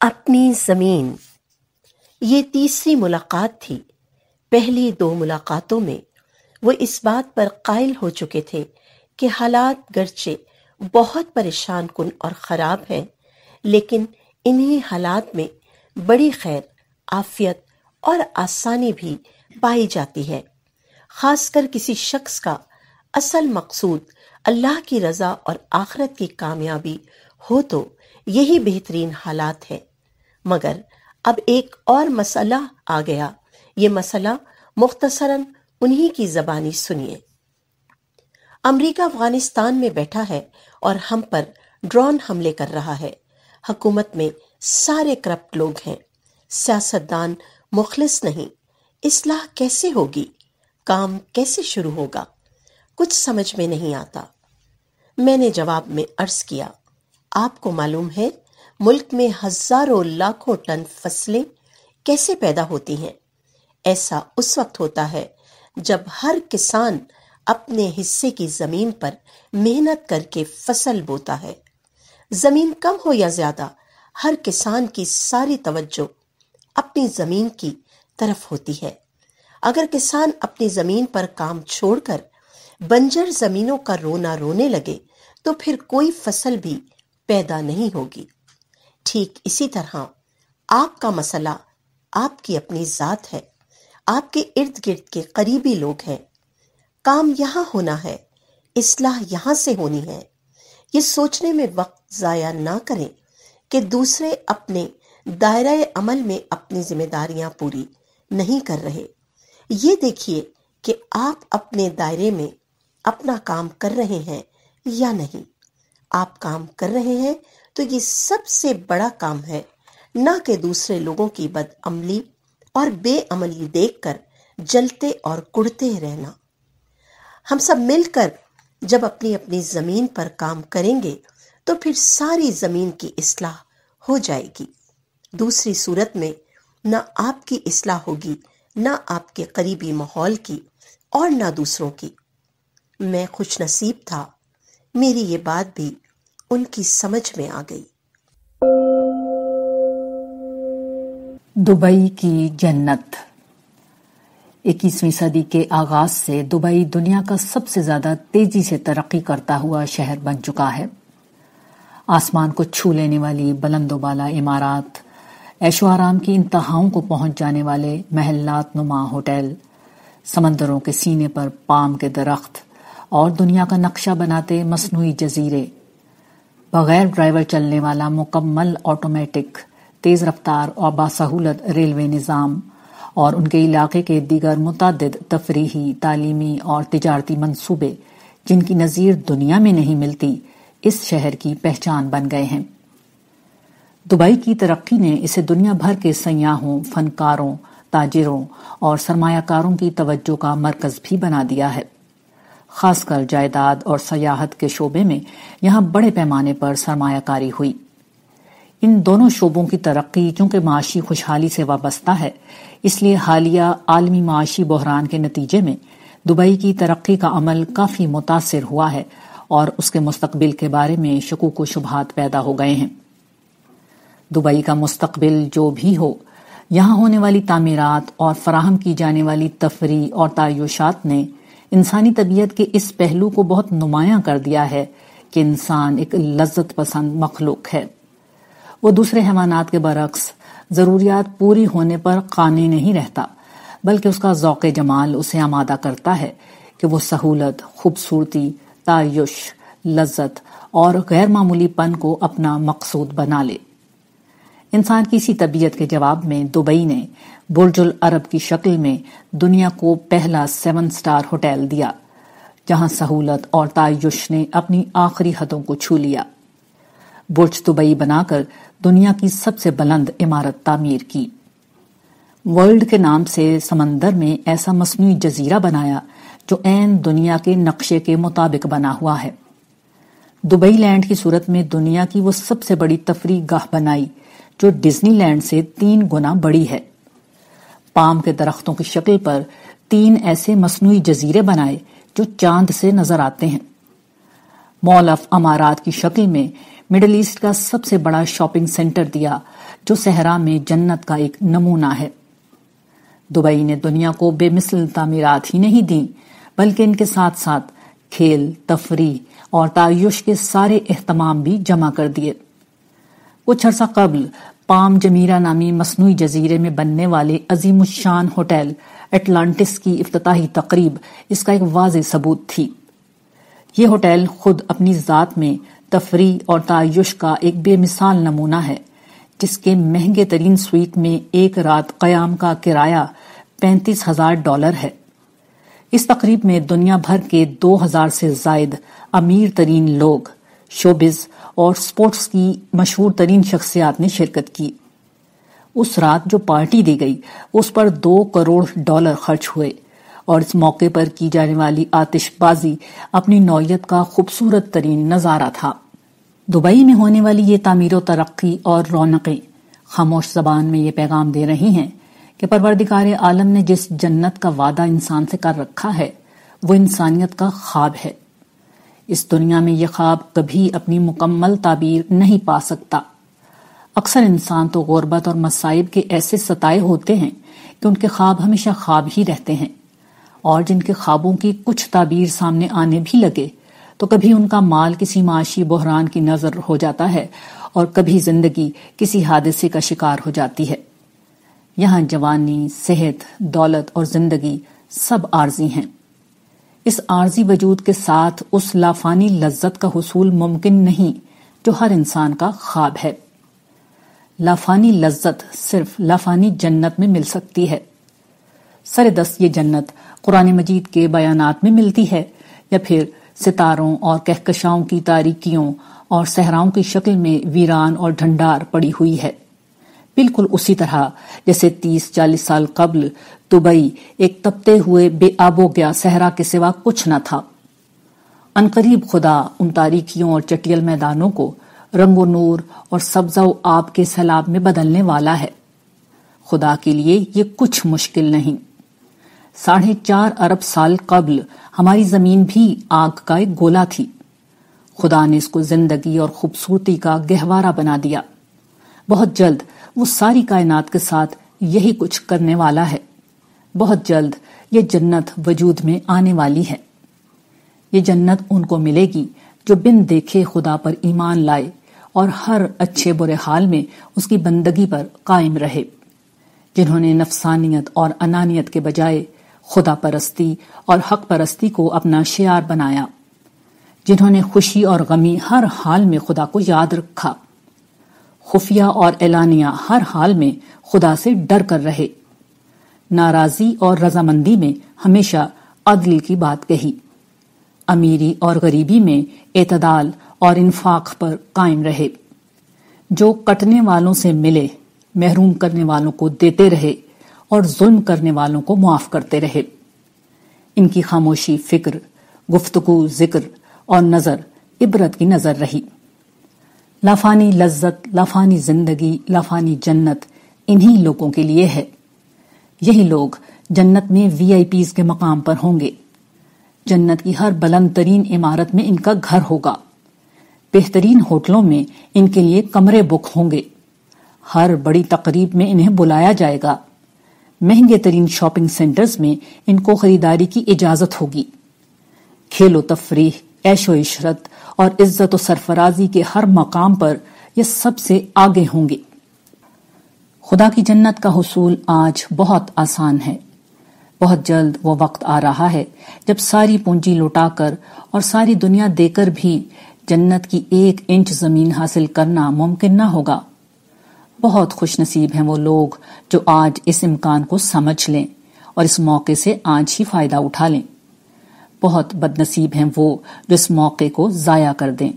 اپنی زمین۔ یہ تیسری ملاقات تھی۔ پہلی دو ملاقاتوں میں وہ اس بات پر قائل ہو چکے تھے کہ حالات گرچہ بہت پریشان کن اور خراب ہیں، لیکن انہی حالات میں بڑی خیر آفیت اور آسانی بھی پائی جاتی ہے۔ خاص کر کسی شخص کا اصل مقصود اللہ کی رضا اور آخرت کی کامیابی ہو تو یہی بہترین حالات ہے مگر اب ایک اور مسئلہ آ گیا۔ یہ مسئلہ مختصراً انہی کی زبانی سنیے۔ امریکہ افغانستان میں بیٹھا ہے اور ہم پر ڈرون حملے کر رہا ہے۔ حکومت میں سارے کرپٹ لوگ ہیں۔ سیاستدان مخلص نہیں۔ اصلاح کیسے ہوگی؟ کام کیسے شروع ہوگا؟ کچھ سمجھ میں نہیں آتا۔ میں نے جواب میں عرض کیا، آپ کو معلوم ہے ملک میں ہزاروں لاکھوں ٹن فصلیں کیسے پیدا ہوتی ہیں؟ ایسا اس وقت ہوتا ہے جب ہر کسان اپنے حصے کی زمین پر محنت کر کے فصل بوتا ہے۔ زمین کم ہو یا زیادہ، ہر کسان کی ساری توجہ اپنی زمین کی طرف ہوتی ہے۔ اگر کسان اپنی زمین پر کام چھوڑ کر بنجر زمینوں کا رونا رونے لگے، تو پھر کوئی فصل بھی پیدا نہیں ہوگی۔ ٹھیک اسی طرح آپ کا مسئلہ آپ کی اپنی ذات ہے۔ آپ کے ارد گرد کے قریبی لوگ ہیں۔ کام یہاں ہونا ہے، اصلاح یہاں سے ہونی ہے۔ یہ سوچنے میں وقت ضائع نہ کریں کہ دوسرے اپنے دائرہ عمل میں اپنی ذمہ داریاں پوری نہیں کر رہے۔ یہ دیکھیے کہ آپ اپنے دائرے میں اپنا کام کر رہے ہیں یا نہیں۔ آپ کام کر رہے ہیں تو یہ سب سے بڑا کام ہے، نہ کہ دوسرے لوگوں کی بد عملی اور بے عملی دیکھ کر جلتے اور کڑتے رہنا۔ ہم سب مل کر جب اپنی اپنی زمین پر کام کریں گے تو پھر ساری زمین کی اصلاح ہو جائے گی۔ دوسری صورت میں نہ آپ کی اصلاح ہوگی، نہ آپ کے قریبی ماحول کی اور نہ دوسروں کی۔ میں خوش نصیب تھا، میری یہ بات بھی ان کی سمجھ میں آ گئی۔ دبئی کی جنت۔ اکیسویں صدی کے آغاز سے دبئی دنیا کا سب سے زیادہ تیزی سے ترقی کرتا ہوا شہر بن چکا ہے۔ آسمان کو چھو لینے والی بلند و بالا عمارات ایشو آرام کی انتہاؤں کو پہنچ جانے والے محلات نما ہوٹل، سمندروں کے سینے پر پام کے درخت اور دنیا کا نقشہ بناتے مصنوعی جزیرے۔ بغیر ڈرائیور چلنے والا مکمل آٹومیٹک، تیز رفتار اور باسہولت ریلوے نظام اور ان کے علاقے کے دیگر متعدد تفریحی، تعلیمی اور تجارتی منصوبے جن کی نظیر دنیا میں نہیں ملتی، اس شہر کی پہچان بن گئے ہیں۔ دبئی کی ترقی نے اسے دنیا بھر کے سیاحوں، فنکاروں، تاجروں اور سرمایہ کاروں کی توجہ کا مرکز بھی بنا دیا ہے۔ خاص کر جائیداد اور سیاحت کے شعبے میں یہاں بڑے پیمانے پر سرمایہ کاری ہوئی۔ ان دونوں شعبوں کی ترقی چونکہ معاشی خوشحالی سے وابستہ ہے، اس لیے حالیہ عالمی معاشی بحران کے نتیجے میں دبئی کی ترقی کا عمل کافی متاثر ہوا ہے اور اس کے مستقبل کے بارے میں شکوک و شبہات پیدا ہو گئے ہیں۔ دبئی کا مستقبل جو بھی ہو، یہاں ہونے والی تعمیرات اور فراہم کی جانے والی تفریح اور تعیشات نے انسانی طبیعت کے اس پہلو کو بہت نمایاں کر دیا ہے کہ انسان ایک لذت پسند مخلوق ہے۔ وہ دوسرے حیوانات کے برعکس ضروریات پوری ہونے پر قانی نہیں رہتا، بلکہ اس کا ذوق جمال اسے آمادہ کرتا ہے کہ وہ سہولت، خوبصورتی، تعیش، لذت اور غیر معمولی پن کو اپنا مقصود بنا لے۔ انسان کی اسی طبیعت کے جواب میں دبئی نے برج العرب کی شکل میں دنیا کو پہلا سیون سٹار ہوٹل دیا، جہاں سہولت اور تعیش نے اپنی آخری حدوں کو چھو لیا۔ برج دبئی بنا کر دنیا کی سب سے بلند عمارت تعمیر کی۔ ورلڈ کے نام سے سمندر میں ایسا مصنوعی جزیرہ بنایا جو این دنیا کے نقشے کے مطابق بنا ہوا ہے۔ دبئی لینڈ کی صورت میں دنیا کی وہ سب سے بڑی تفریح گاہ بنائی جو ڈزنی لینڈ سے تین گنا بڑی ہے۔ پام کے درختوں کی شکل پر تین ایسے مصنوعی جزیرے بنائے جو چاند سے نظر آتے ہیں۔ مول آف امارات کی شکل میں مڈل ایسٹ کا سب سے بڑا شاپنگ سینٹر دیا، جو صحرا میں جنت کا ایک نمونہ ہے۔ دبئی نے دنیا کو بے مثل تعمیرات ہی نہیں دیں، بلکہ ان کے ساتھ ساتھ کھیل، تفریح اور تعیش کے سارے اہتمام بھی جمع کر دیے۔ کچھ عرصہ قبل پام جمیرہ نامی مصنوعی جزیرے میں بننے والے عظیم الشان ہوٹل اٹلانٹس کی افتتاحی تقریب اس کا ایک واضح ثبوت تھی۔ یہ ہوٹل خود اپنی ذات میں تفریح اور تعیش کا ایک بے مثال نمونہ ہے، جس کے مہنگے ترین سویٹ میں ایک رات قیام کا کرایہ پینتیس ہزار ڈالر ہے۔ اس تقریب میں دنیا بھر کے دو ہزار سے زائد امیر ترین لوگ، شوبز اور سپورٹس کی مشہور ترین شخصیات نے شرکت کی۔ اس رات جو پارٹی دی گئی، اس پر دو کروڑ ڈالر خرچ ہوئے اور اس موقع پر کی جانے والی آتش بازی اپنی نوعیت کا خوبصورت ترین نظارہ تھا۔ دبئی میں ہونے والی یہ تعمیر و ترقی اور رونقیں، خاموش زبان میں یہ پیغام دے رہی ہیں کہ پروردگار عالم نے جس جنت کا وعدہ انسان سے کر رکھا ہے، وہ انسانیت کا خواب ہے۔ اس دنیا میں یہ خواب کبھی اپنی مکمل تعبیر نہیں پا سکتا۔ اکثر انسان تو غربت اور مصائب کے ایسے ستائے ہوتے ہیں کہ ان کے خواب ہمیشہ خواب ہی رہتے ہیں۔ اور جن کے خوابوں کی کچھ تعبیر سامنے آنے بھی لگے، تو کبھی ان کا مال کسی معاشی بحران کی نظر ہو جاتا ہے اور کبھی زندگی کسی حادثے کا شکار ہو جاتی ہے۔ یہاں جوانی، صحت، دولت اور زندگی سب عارضی ہیں۔ اس عارضی وجود کے ساتھ اس لافانی لذت کا حصول ممکن نہیں جو ہر انسان کا خواب ہے۔ لافانی لذت صرف لافانی جنت میں مل سکتی ہے۔ سر دس یہ جنت قرآن مجید کے بیانات میں ملتی ہے یا پھر ستاروں اور کہکشاؤں کی تاریکیوں اور صحراؤں کی شکل میں ویران اور ڈھنڈار پڑی ہوئی ہے۔ بالکل اسی طرح۔ جیسے تیس چالیس سال قبل دبئی ایک تپتے ہوئے بے آب و گیا صحرا کے سوا کچھ نہ تھا۔ انقریب خدا ان تاریکیوں اور چٹیل میدانوں کو رنگ و نور اور سبزہ و آب کے سیلاب میں بدلنے والا ہے۔ خدا کے لیے یہ کچھ مشکل نہیں۔ ساڑھے چار ارب سال قبل ہماری زمین بھی آگ کا ایک گولا تھی۔ خدا نے اس کو زندگی اور خوبصورتی کا گہوارہ بنا دیا۔ بہت جلد وہ ساری کائنات کے ساتھ یہی کچھ کرنے والا ہے۔ بہت جلد یہ جنت وجود میں آنے والی ہے۔ یہ جنت ان کو ملے گی جو بن دیکھے خدا پر ایمان لائے اور ہر اچھے برے حال میں اس کی بندگی پر قائم رہے۔ جنہوں نے نفسانیت اور انانیت کے بجائے خدا پرستی اور حق پرستی کو اپنا شعار بنایا۔ جنہوں نے خوشی اور غمی ہر حال میں خدا کو یاد رکھا۔ خفیہ اور اعلانیہ ہر حال میں خدا سے ڈر کر رہے۔ ناراضی اور رضامندی میں ہمیشہ عدل کی بات کہی۔ امیری اور غریبی میں اعتدال اور انفاق پر قائم رہے۔ جو کٹنے والوں سے ملے، محروم کرنے والوں کو دیتے رہے اور ظلم کرنے والوں کو معاف کرتے رہے۔ ان کی خاموشی فکر، گفتگو، ذکر اور نظر عبرت کی نظر رہی۔ لافانی لذت لافانی زندگی لافانی جنت انہی لوگوں کے لیے ہے۔ یہی لوگ جنت میں وی آئی پیز کے مقام پر ہوں گے۔ جنت کی ہر بلند ترین عمارت میں ان کا گھر ہوگا۔ بہترین ہوٹلوں میں ان کے لیے کمرے بک ہوں گے۔ ہر بڑی تقریب میں انہیں بلایا جائے گا۔ مہنگے ترین شاپنگ سینٹرز میں ان کو خریداری کی اجازت ہوگی۔ کھیل و تفریح ایش و عشرت اور عزت و سرفرازی کے ہر مقام پر یہ سب سے آگے ہوں گے۔ خدا کی جنت کا حصول آج بہت آسان ہے۔ بہت جلد وہ وقت آ رہا ہے جب ساری پونجی لوٹا کر اور ساری دنیا دے کر بھی جنت کی ایک انچ زمین حاصل کرنا ممکن نہ ہوگا۔ بہت خوش نصیب ہیں وہ لوگ جو آج اس امکان کو سمجھ لیں اور اس موقع سے آج ہی فائدہ اٹھا لیں۔ بہت بد نصیب ہیں وہ، جو اس موقع کو ضائع کر دیں۔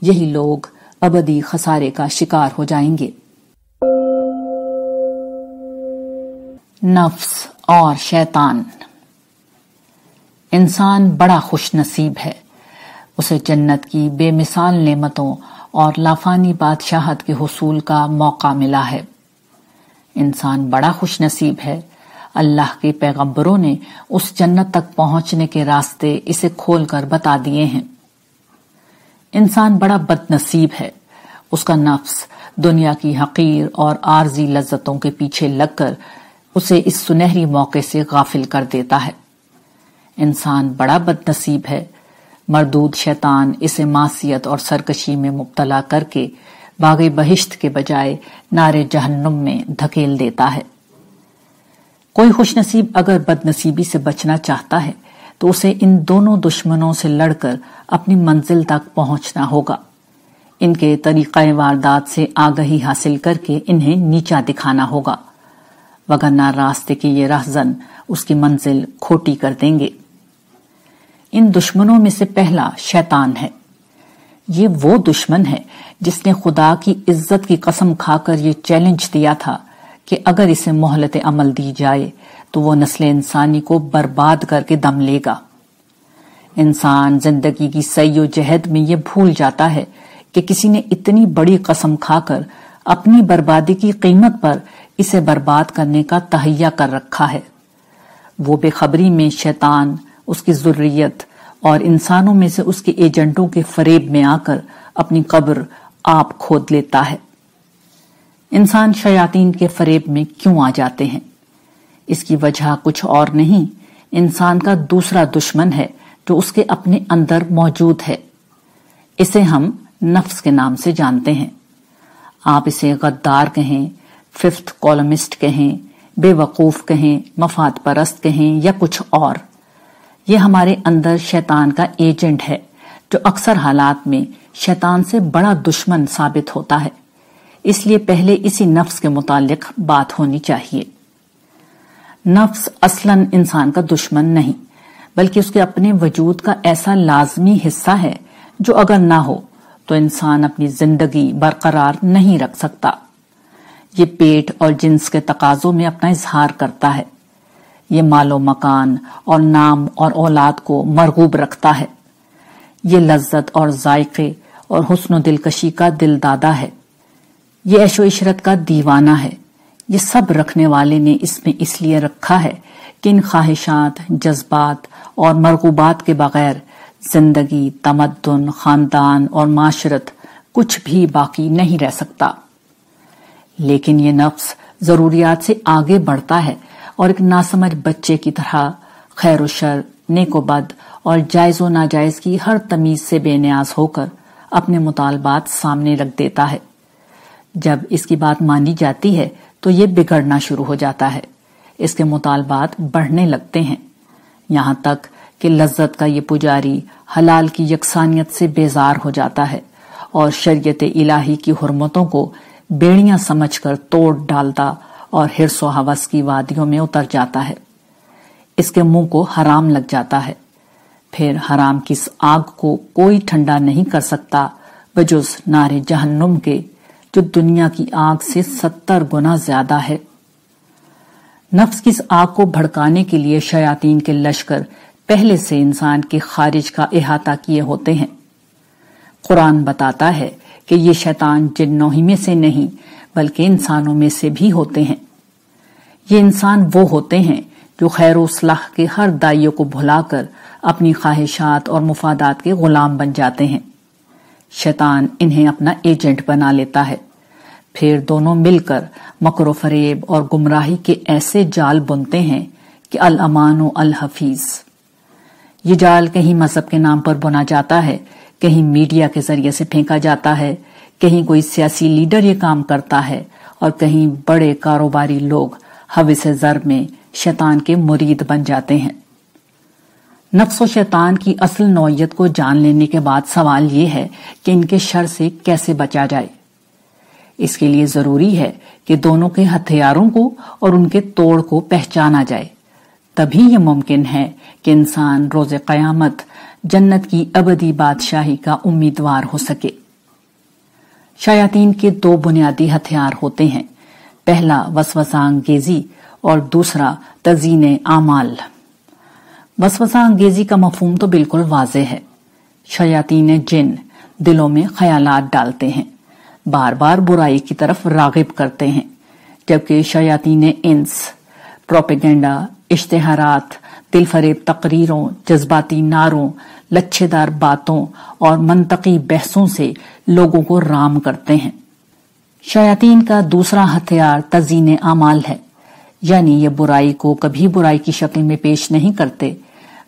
یہی لوگ ابدی خسارے کا شکار ہو جائیں گے۔ نفس اور شیطان۔ انسان بڑا خوش نصیب ہے۔ اسے جنت کی بے مثال نعمتوں اور لافانی بادشاہت کے حصول کا موقع ملا ہے۔ انسان بڑا خوش نصیب ہے۔ اللہ کے پیغمبروں نے اس جنت تک پہنچنے کے راستے اسے کھول کر بتا دیے ہیں۔ انسان بڑا بد نصیب ہے۔ اس کا نفس دنیا کی حقیر اور عارضی لذتوں کے پیچھے لگ کر اسے اس سنہری موقع سے غافل کر دیتا ہے۔ انسان بڑا بد نصیب ہے۔ مردود شیطان اسے معصیت اور سرکشی میں مبتلا کر کے باغ بہشت کے بجائے نارے جہنم میں دھکیل دیتا ہے۔ کوئی خوش نصیب اگر بد نصیبی سے بچنا چاہتا ہے، تو اسے ان دونوں دشمنوں سے لڑ کر اپنی منزل تک پہنچنا ہوگا۔ ان کے طریقہ واردات سے آگہی حاصل کر کے انہیں نیچا دکھانا ہوگا۔ وگرنہ راستے کی یہ رہزن اس کی منزل کھوٹی کر دیں گے۔ ان دشمنوں میں سے پہلا شیطان ہے۔ یہ وہ دشمن ہے جس نے خدا کی عزت کی قسم کھا کر یہ چیلنج دیا تھا۔ کہ اگر اسے مہلت عمل دی جائے تو وہ نسل انسانی کو برباد کر کے دم لے گا۔ انسان زندگی کی سی و جہد میں یہ بھول جاتا ہے کہ کسی نے اتنی بڑی قسم کھا کر اپنی بربادی کی قیمت پر اسے برباد کرنے کا تہیا کر رکھا ہے۔ وہ بے خبری میں شیطان، اس کی ضروریت اور انسانوں میں سے اس کے ایجنٹوں کے فریب میں آ کر اپنی قبر آپ کھود لیتا ہے۔ انسان شیاطین کے فریب میں کیوں آ جاتے ہیں؟ اس کی وجہ کچھ اور نہیں، انسان کا دوسرا دشمن ہے جو اس کے اپنے اندر موجود ہے۔ اسے ہم نفس کے نام سے جانتے ہیں۔ آپ اسے غدار کہیں، ففتھ کولمسٹ کہیں، بے وقوف کہیں، مفاد پرست کہیں یا کچھ اور۔ یہ ہمارے اندر شیطان کا ایجنٹ ہے جو اکثر حالات میں شیطان سے بڑا دشمن ثابت ہوتا ہے۔ اس لیے پہلے اسی نفس کے متعلق بات ہونی چاہیے۔ نفس اصلاً انسان کا دشمن نہیں، بلکہ اس کے اپنے وجود کا ایسا لازمی حصہ ہے جو اگر نہ ہو تو انسان اپنی زندگی برقرار نہیں رکھ سکتا۔ یہ پیٹ اور جنس کے تقاضوں میں اپنا اظہار کرتا ہے۔ یہ مال و مکان اور نام اور اولاد کو مرغوب رکھتا ہے۔ یہ لذت اور ذائقے اور حسن و دلکشی کا دل دادا ہے۔ یہ ایش و عشرت کا دیوانہ ہے۔ یہ سب رکھنے والے نے اس میں اس لیے رکھا ہے کہ ان خواہشات، جذبات اور مرغوبات کے بغیر زندگی، تمدن، خاندان اور معاشرت کچھ بھی باقی نہیں رہ سکتا۔ لیکن یہ نفس ضروریات سے آگے بڑھتا ہے اور ایک ناسمجھ بچے کی طرح خیر و شر، نیک و بد اور جائز و ناجائز کی ہر تمیز سے بے نیاز ہو کر اپنے مطالبات سامنے رکھ دیتا ہے۔ جب اس کی بات مانی جاتی ہے تو یہ بگڑنا شروع ہو جاتا ہے۔ اس کے مطالبات بڑھنے لگتے ہیں۔ یہاں تک کہ لذت کا یہ پجاری حلال کی یکسانیت سے بیزار ہو جاتا ہے اور شریعت الہی کی حرمتوں کو بیڑیاں سمجھ کر توڑ ڈالتا اور ہرس و حوث کی وادیوں میں اتر جاتا ہے۔ اس کے منہ کو حرام لگ جاتا ہے۔ پھر حرام کی اس آگ کو کوئی ٹھنڈا نہیں کر سکتا، بجز نارے جہنم کے جو دنیا کی آگ سے ستر گنا زیادہ ہے۔ نفس کی اس آگ کو بھڑکانے کے لیے شیاطین کے لشکر پہلے سے انسان کے خارج کا احاطہ کیے ہوتے ہیں۔ قرآن بتاتا ہے کہ یہ شیطان جنوں ہی میں سے نہیں، بلکہ انسانوں میں سے بھی ہوتے ہیں۔ یہ انسان وہ ہوتے ہیں جو خیر و صلاح کے ہر دائیوں کو بھلا کر اپنی خواہشات اور مفادات کے غلام بن جاتے ہیں۔ شیطان انہیں اپنا ایجنٹ بنا لیتا ہے۔ پھر دونوں مل کر مکر و فریب اور گمراہی کے ایسے جال بنتے ہیں کہ الامان و الحفیظ۔ یہ جال کہیں مذہب کے نام پر بنا جاتا ہے، کہیں میڈیا کے ذریعے سے پھینکا جاتا ہے، کہیں کوئی سیاسی لیڈر یہ کام کرتا ہے، اور کہیں بڑے کاروباری لوگ حوث زر میں شیطان کے مرید بن جاتے ہیں۔ نفس و شیطان کی اصل نوعیت کو جان لینے کے بعد سوال یہ ہے کہ ان کے شر سے کیسے بچا جائے۔ اس کے لیے ضروری ہے کہ دونوں کے ہتھیاروں کو اور ان کے توڑ کو پہچانا جائے۔ تبھی یہ ممکن ہے کہ انسان روز قیامت جنت کی ابدی بادشاہی کا امیدوار ہو سکے۔ شیاطین کے دو بنیادی ہتھیار ہوتے ہیں، پہلا وسوسہ انگیزی اور دوسرا تزین اعمال۔ وسوسہ انگیزی کا مفہوم تو بالکل واضح ہے۔ شیاطین جن دلوں میں خیالات ڈالتے ہیں، بار بار برائی کی طرف راغب کرتے ہیں، جبکہ شیاطین انس، پروپیگنڈا، اشتہارات دل فریب تقریروں، جذباتی ناروں لچھے دار باتوں اور منطقی بحثوں سے لوگوں کو رام کرتے ہیں۔ شیاطین کا دوسرا ہتھیار تزین اعمال ہے یعنی یہ برائی کو کبھی برائی کی شکل میں پیش نہیں کرتے۔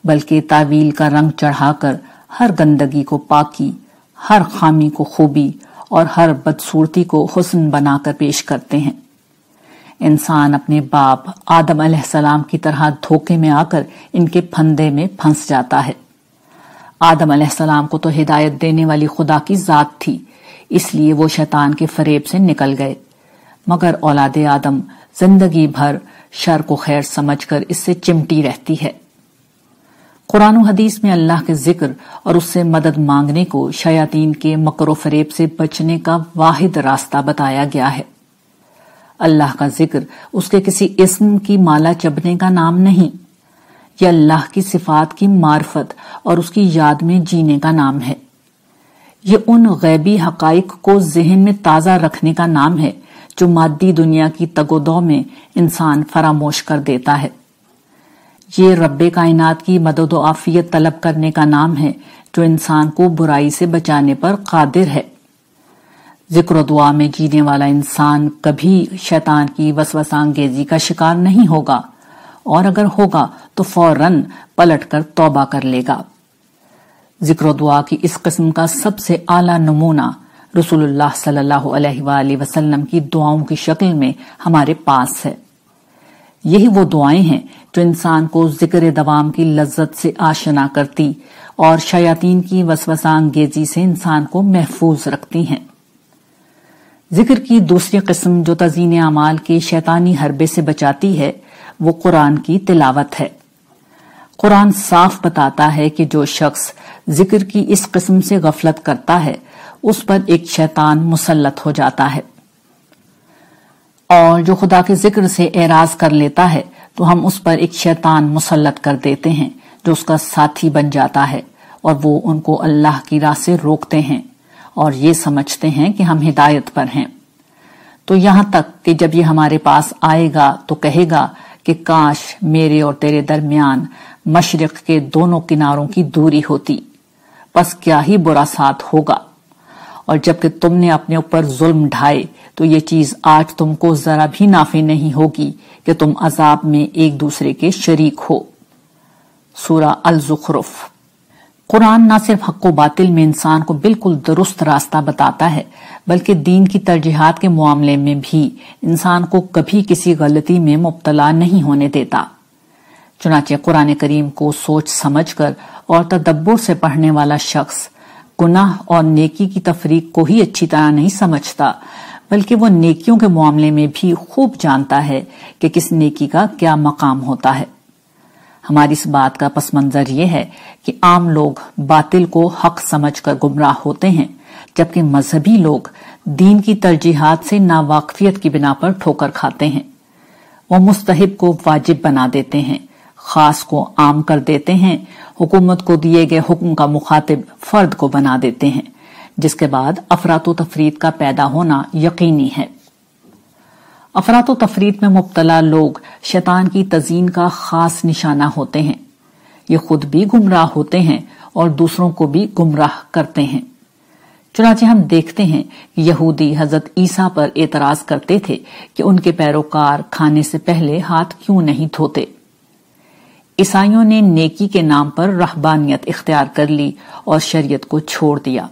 بلکہ تعویل کا رنگ چڑھا کر ہر گندگی کو پاکی، ہر خامی کو خوبی اور ہر بدصورتی کو حسن بنا کر پیش کرتے ہیں۔ انسان اپنے باپ آدم علیہ السلام کی طرح دھوکے میں آ کر ان کے پھندے میں پھنس جاتا ہے۔ آدم علیہ السلام کو تو ہدایت دینے والی خدا کی ذات تھی، اس لیے وہ شیطان کے فریب سے نکل گئے۔ مگر اولاد آدم زندگی بھر شر کو خیر سمجھ کر اس سے چمٹی رہتی ہے۔ قرآن و حدیث میں اللہ کے ذکر اور اس سے مدد مانگنے کو شیاطین کے مکر و فریب سے بچنے کا واحد راستہ بتایا گیا ہے۔ اللہ کا ذکر اس کے کسی اسم کی مالا چبنے کا نام نہیں، یہ اللہ کی صفات کی معرفت اور اس کی یاد میں جینے کا نام ہے۔ یہ ان غیبی حقائق کو ذہن میں تازہ رکھنے کا نام ہے جو مادی دنیا کی تگودو میں انسان فراموش کر دیتا ہے۔ یہ رب کائنات کی مدد و آفیت طلب کرنے کا نام ہے، جو انسان کو برائی سے بچانے پر قادر ہے۔ ذکر و دعا میں جینے والا انسان کبھی شیطان کی وسوسانگیزی کا شکار نہیں ہوگا، اور اگر ہوگا تو فوراً پلٹ کر توبہ کر لے گا۔ ذکر و دعا کی اس قسم کا سب سے اعلیٰ نمونہ رسول اللہ صلی اللہ علیہ وآلہ وسلم کی دعاؤں کی شکل میں ہمارے پاس ہے۔ یہی وہ دعائیں ہیں جو انسان کو ذکر دوام کی لذت سے آشنا کرتی اور شیاطین کی وسوسانگیزی سے انسان کو محفوظ رکھتی ہیں۔ ذکر کی دوسری قسم جو تزین اعمال کے شیطانی حربے سے بچاتی ہے، وہ قرآن کی تلاوت ہے۔ قرآن صاف بتاتا ہے کہ جو شخص ذکر کی اس قسم سے غفلت کرتا ہے، اس پر ایک شیطان مسلط ہو جاتا ہے۔ اور جو خدا کے ذکر سے اعراض کر لیتا ہے، تو ہم اس پر ایک شیطان مسلط کر دیتے ہیں، جو اس کا ساتھی بن جاتا ہے، اور وہ ان کو اللہ کی راہ سے روکتے ہیں، اور یہ سمجھتے ہیں کہ ہم ہدایت پر ہیں۔ تو یہاں تک کہ جب یہ ہمارے پاس آئے گا، تو کہے گا کہ کاش میرے اور تیرے درمیان مشرق کے دونوں کناروں کی دوری ہوتی۔ پس کیا ہی برا ساتھ ہوگا؟ اور جبکہ تم نے اپنے اوپر ظلم ڈھائے تو یہ چیز آج تم کو ذرا بھی نافع نہیں ہوگی کہ تم عذاب میں ایک دوسرے کے شریک ہو۔ سورہ الزخرف۔ قرآن نہ صرف حق و باطل میں انسان کو بالکل درست راستہ بتاتا ہے، بلکہ دین کی ترجیحات کے معاملے میں بھی انسان کو کبھی کسی غلطی میں مبتلا نہیں ہونے دیتا۔ چنانچہ قرآن کریم کو سوچ سمجھ کر اور تدبر سے پڑھنے والا شخص گناہ اور نیکی کی تفریق کو ہی اچھی طرح نہیں سمجھتا، بلکہ وہ نیکیوں کے معاملے میں بھی خوب جانتا ہے کہ کس نیکی کا کیا مقام ہوتا ہے۔ ہماری اس بات کا پس منظر یہ ہے کہ عام لوگ باطل کو حق سمجھ کر گمراہ ہوتے ہیں، جبکہ مذہبی لوگ دین کی ترجیحات سے ناواقفیت کی بنا پر ٹھوکر کھاتے ہیں۔ وہ مستحب کو واجب بنا دیتے ہیں۔ خاص کو عام کر دیتے ہیں، حکومت کو دیے گئے حکم کا مخاطب فرد کو بنا دیتے ہیں، جس کے بعد افراد و تفرید کا پیدا ہونا یقینی ہے۔ افراد و تفرید میں مبتلا لوگ شیطان کی تزین کا خاص نشانہ ہوتے ہیں۔ یہ خود بھی گمراہ ہوتے ہیں اور دوسروں کو بھی گمراہ کرتے ہیں۔ چنانچہ ہم دیکھتے ہیں کہ یہودی حضرت عیسیٰ پر اعتراض کرتے تھے کہ ان کے پیروکار کھانے سے پہلے ہاتھ کیوں نہیں دھوتے۔ عیسائیوں نے نیکی کے نام پر رہبانیت اختیار کر لی اور شریعت کو چھوڑ دیا،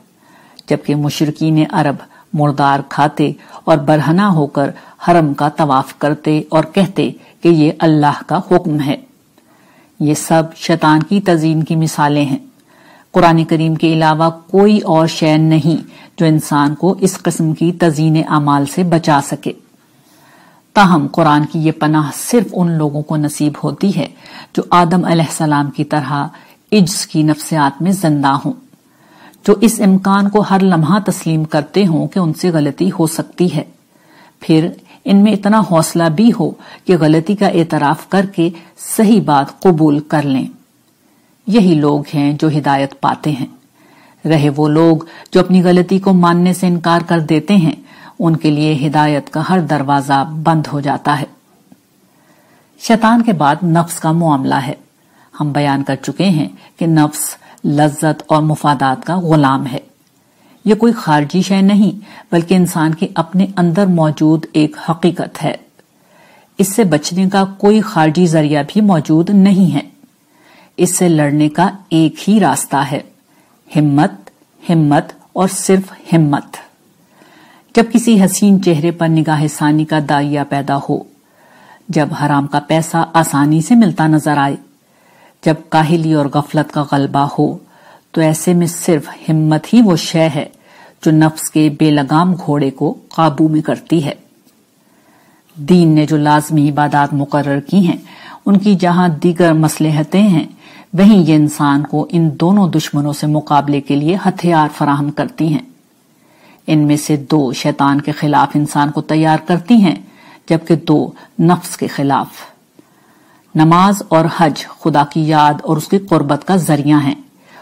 جبکہ مشرقین عرب مردار کھاتے اور برہنا ہو کر حرم کا طواف کرتے اور کہتے کہ یہ اللہ کا حکم ہے۔ یہ سب شیطان کی تزین کی مثالیں ہیں۔ قرآن کریم کے علاوہ کوئی اور شین نہیں جو انسان کو اس قسم کی تزین اعمال سے بچا سکے۔ تاہم قرآن کی یہ پناہ صرف ان لوگوں کو نصیب ہوتی ہے جو آدم علیہ السلام کی طرح عجز کی نفسیات میں زندہ ہوں، جو اس امکان کو ہر لمحہ تسلیم کرتے ہوں کہ ان سے غلطی ہو سکتی ہے۔ پھر ان میں اتنا حوصلہ بھی ہو کہ غلطی کا اعتراف کر کے صحیح بات قبول کر لیں۔ یہی لوگ ہیں جو ہدایت پاتے ہیں۔ رہے وہ لوگ جو اپنی غلطی کو ماننے سے انکار کر دیتے ہیں ان کے لیے ہدایت کا ہر دروازہ بند ہو جاتا ہے۔ شیطان کے بعد نفس کا معاملہ ہے۔ ہم بیان کر چکے ہیں کہ نفس لذت اور مفادات کا غلام ہے۔ یہ کوئی خارجی شے نہیں، بلکہ انسان کے اپنے اندر موجود ایک حقیقت ہے۔ اس سے بچنے کا کوئی خارجی ذریعہ بھی موجود نہیں ہے۔ اس سے لڑنے کا ایک ہی راستہ ہے۔ ہمت ہمت اور صرف ہمت۔ جب کسی حسین چہرے پر نگاہ ثانی کا دائیا پیدا ہو، جب حرام کا پیسہ آسانی سے ملتا نظر آئے، جب کاہلی اور غفلت کا غلبہ ہو، تو ایسے میں صرف ہمت ہی وہ شے ہے جو نفس کے بے لگام گھوڑے کو قابو میں کرتی ہے۔ دین نے جو لازمی عبادات مقرر کی ہیں، ان کی جہاں دیگر مسلحتیں ہیں، وہیں یہ انسان کو ان دونوں دشمنوں سے مقابلے کے لیے ہتھیار فراہم کرتی ہیں۔ ان میں سے دو شیطان کے خلاف انسان کو تیار کرتی ہیں، جبکہ دو نفس کے خلاف۔ نماز اور حج خدا کی یاد اور اس کی قربت کا ذریعہ ہیں۔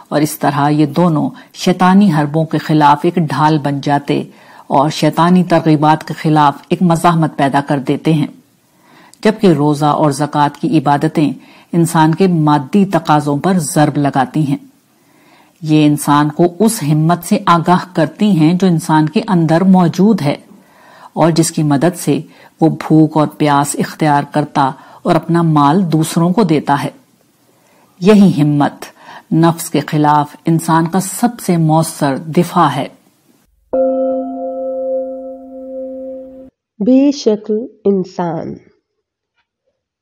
اور اس طرح یہ دونوں شیطانی حربوں کے خلاف ایک ڈھال بن جاتے اور شیطانی ترغیبات کے خلاف ایک مزاحمت پیدا کر دیتے ہیں۔ جبکہ روزہ اور زکوٰۃ کی عبادتیں انسان کے مادی تقاضوں پر ضرب لگاتی ہیں۔ یہ انسان کو اس ہمت سے آگاہ کرتی ہیں جو انسان کے اندر موجود ہے اور جس کی مدد سے وہ بھوک اور پیاس اختیار کرتا اور اپنا مال دوسروں کو دیتا ہے۔ یہی ہمت نفس کے خلاف انسان کا سب سے مؤثر دفاع ہے۔ بے شکل انسان۔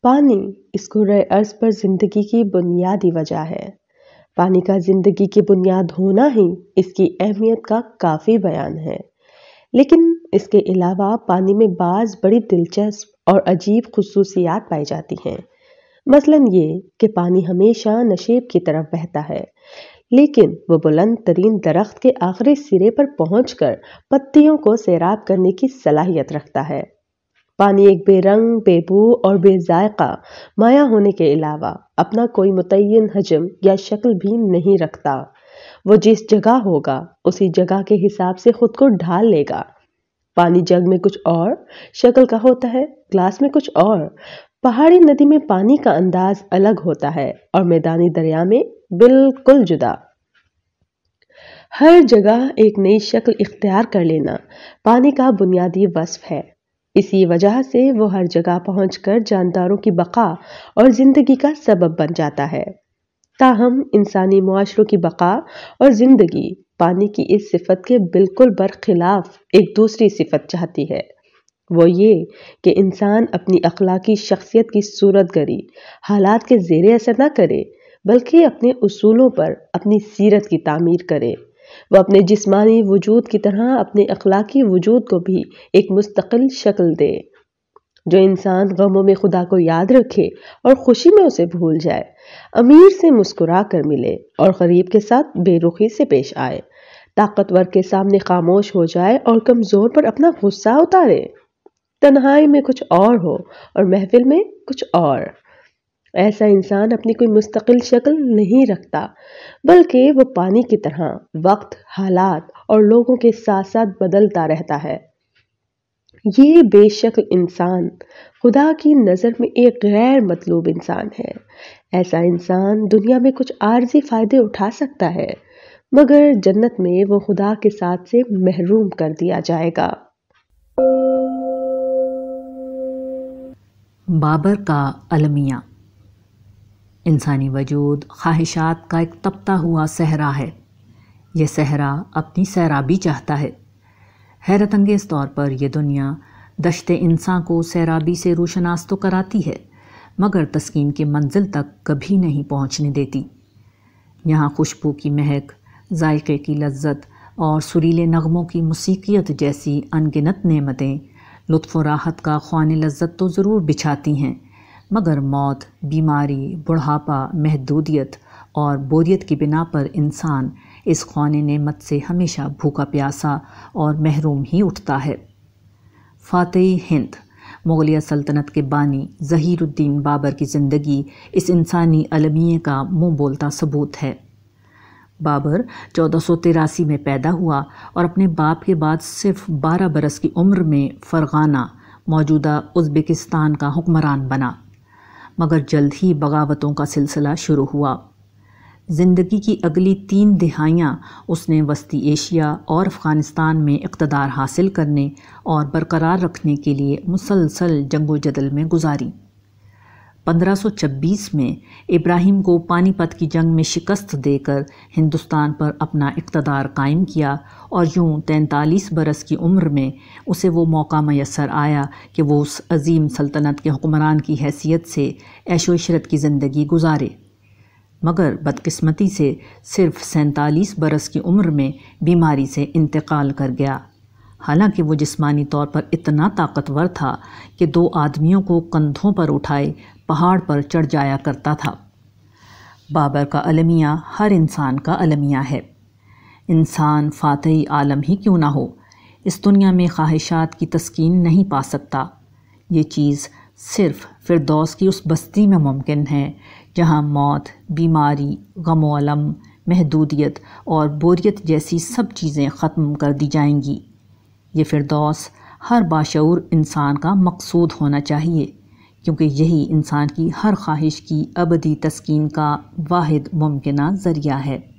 پانی اس کو ارض پر زندگی کی بنیادی وجہ ہے۔ پانی کا زندگی کی بنیاد ہونا ہی اس کی اہمیت کا کافی بیان ہے۔ لیکن اس کے علاوہ پانی میں بعض بڑی دلچسپ اور عجیب خصوصیات پائی جاتی ہیں۔ مثلا یہ کہ پانی ہمیشہ نشیب کی طرف بہتا ہے، لیکن وہ بلند ترین درخت کے آخری سرے پر پہنچ کر پتیوں کو سیراب کرنے کی صلاحیت رکھتا ہے۔ پانی ایک بے رنگ، بے بو اور بے ذائقہ مایا ہونے کے علاوہ اپنا کوئی متعین حجم یا شکل بھی نہیں رکھتا۔ وہ جس جگہ ہوگا، اسی جگہ کے حساب سے خود کو ڈھال لے گا۔ پانی جگ میں کچھ اور، شکل کا ہوتا ہے، گلاس میں کچھ اور۔ پہاڑی ندی میں پانی کا انداز الگ ہوتا ہے اور میدانی دریا میں بالکل جدا۔ ہر جگہ ایک نئی شکل اختیار کر لینا، پانی کا بنیادی وصف ہے۔ اسی وجہ سے وہ ہر جگہ پہنچ کر جانداروں کی بقا اور زندگی کا سبب بن جاتا ہے۔ تاہم، انسانی معاشروں کی بقا اور زندگی پانی کی اس صفت کے بالکل برخلاف ایک دوسری صفت چاہتی ہے۔ وہ یہ کہ انسان اپنی اخلاقی شخصیت کی صورت گری حالات کے زیر اثر نہ کرے، بلکہ اپنے اصولوں پر اپنی سیرت کی تعمیر کرے۔ وہ اپنے جسمانی وجود کی طرح اپنے اخلاقی وجود کو بھی ایک مستقل شکل دے، جو انسان غموں میں خدا کو یاد رکھے اور خوشی میں اسے بھول جائے، امیر سے مسکرا کر ملے اور غریب کے ساتھ بے رخی سے پیش آئے۔ طاقتور کے سامنے خاموش ہو جائے اور کمزور پر اپنا غصہ اتارے۔ تنہائی میں کچھ اور ہو اور محفل میں کچھ اور۔ ایسا انسان اپنی کوئی مستقل شکل نہیں رکھتا، بلکہ وہ پانی کی طرح وقت، حالات اور لوگوں کے ساتھ ساتھ بدلتا رہتا ہے۔ یہ بے شکل انسان، خدا کی نظر میں ایک غیر مطلوب انسان ہے۔ ایسا انسان دنیا میں کچھ عارضی فائدے اٹھا سکتا ہے، مگر جنت میں وہ خدا کے ساتھ سے محروم کر دیا جائے گا۔ بابر کا المیہ انسانی وجود خواہشات کا ایک تپتا ہوا صحرا ہے۔ یہ صحرا اپنی سیرابی چاہتا ہے۔ حیرت انگیز طور پر یہ دنیا دشت انسان کو سیرابی سے روشناس تو کراتی ہے، مگر تسکین کے منزل تک کبھی نہیں پہنچنے دیتی۔ یہاں خوشبو کی مہک، ذائقے کی لذت اور سریلے نغموں کی موسیقیت جیسی انگنت نعمتیں لطف و راحت کا خوان لذت تو ضرور بچھاتی ہیں۔ مگر موت، بیماری، بڑھاپا، محدودیت اور بوریت کی بنا پر انسان اس خوان نعمت سے ہمیشہ بھوکا پیاسا اور محروم ہی اٹھتا ہے۔ فاتحی ہند، مغلیہ سلطنت کے بانی ظہیر الدین بابر کی زندگی اس انسانی المیہ کا منہ بولتا ثبوت ہے۔ بابر چودہ سو تراسی میں پیدا ہوا اور اپنے باپ کے بعد صرف بارہ برس کی عمر میں فرغانہ، موجودہ ازبکستان کا حکمران بنا۔ مگر جلد ہی بغاوتوں کا سلسلہ شروع ہوا۔ زندگی کی اگلی تین دہائیاں اس نے وسطی ایشیا اور افغانستان میں اقتدار حاصل کرنے اور برقرار رکھنے کے لیے مسلسل جنگ و جدل میں گزاری۔ پندرہ سو چبیس میں ابراہیم کو پانی پت کی جنگ میں شکست دے کر ہندوستان پر اپنا اقتدار قائم کیا اور یوں تینتالیس برس کی عمر میں اسے وہ موقع میسر آیا کہ وہ اس عظیم سلطنت کے حکمران کی حیثیت سے عیش و عشرت کی زندگی گزارے۔ مگر بدقسمتی سے صرف سینتالیس برس کی عمر میں بیماری سے انتقال کر گیا۔ حالانکہ وہ جسمانی طور پر اتنا طاقتور تھا کہ دو آدمیوں کو کندھوں پر اٹھائے پہاڑ پر چڑھ جایا کرتا تھا۔ بابر کا المیہ ہر انسان کا المیہ ہے۔ انسان فاتحی عالم ہی کیوں نہ ہو، اس دنیا میں خواہشات کی تسکین نہیں پا سکتا۔ یہ چیز صرف فردوس کی اس بستی میں ممکن ہے، جہاں موت، بیماری، غم و علم محدودیت اور بوریت جیسی سب چیزیں ختم کر دی جائیں گی۔ یہ فردوس ہر باشعور انسان کا مقصود ہونا چاہیے۔ کیونکہ یہی انسان کی ہر خواہش کی ابدی تسکین کا واحد ممکنہ ذریعہ ہے۔